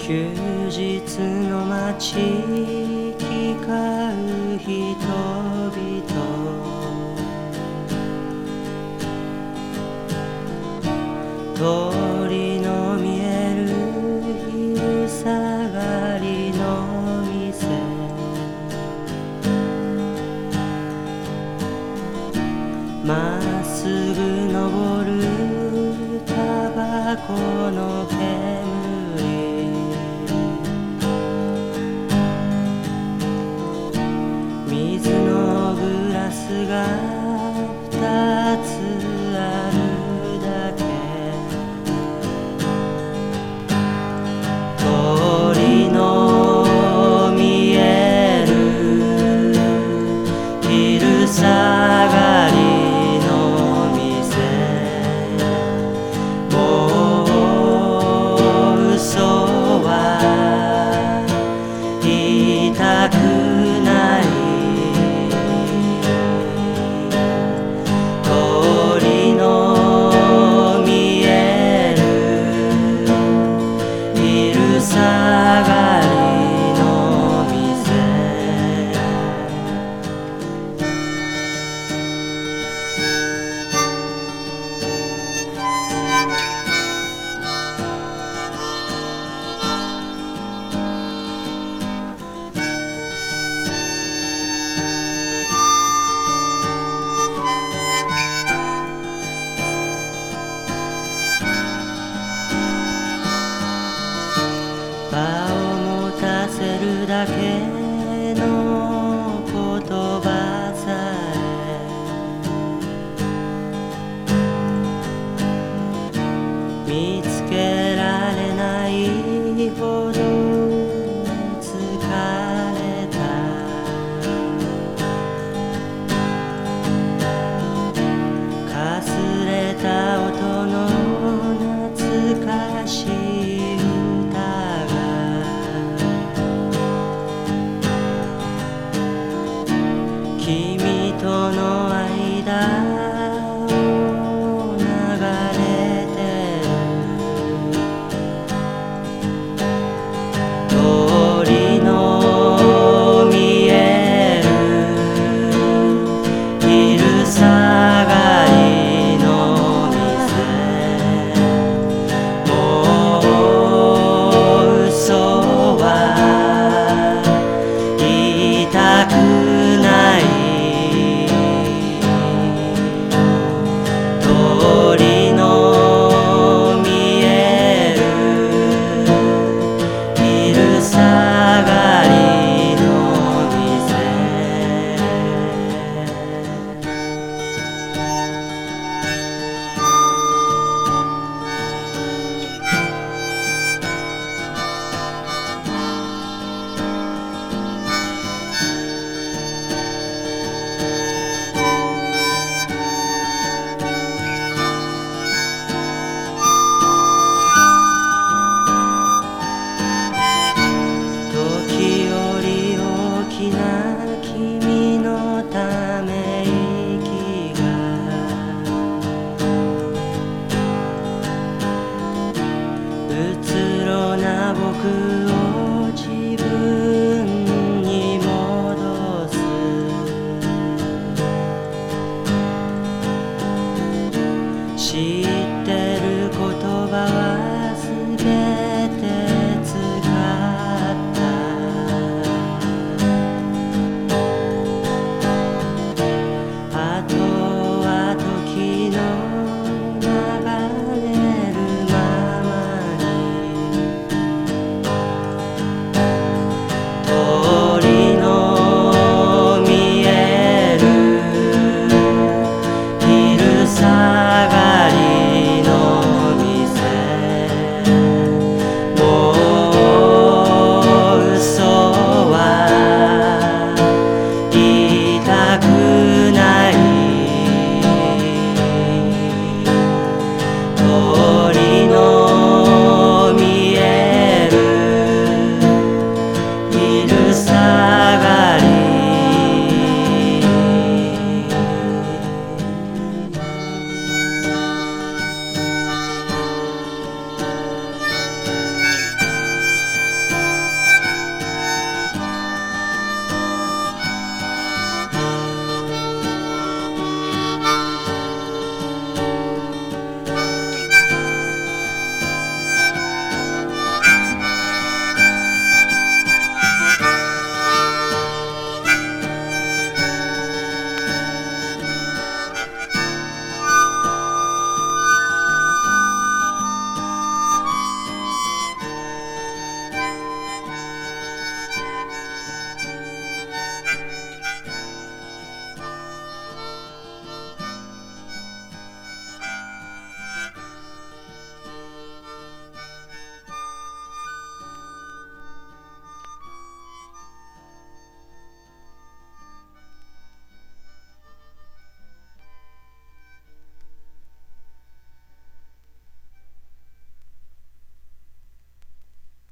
休日の街行き交う人々。通りの見える昼下がりの店。まっすぐ登るタバコの煙。が二つ。るだけ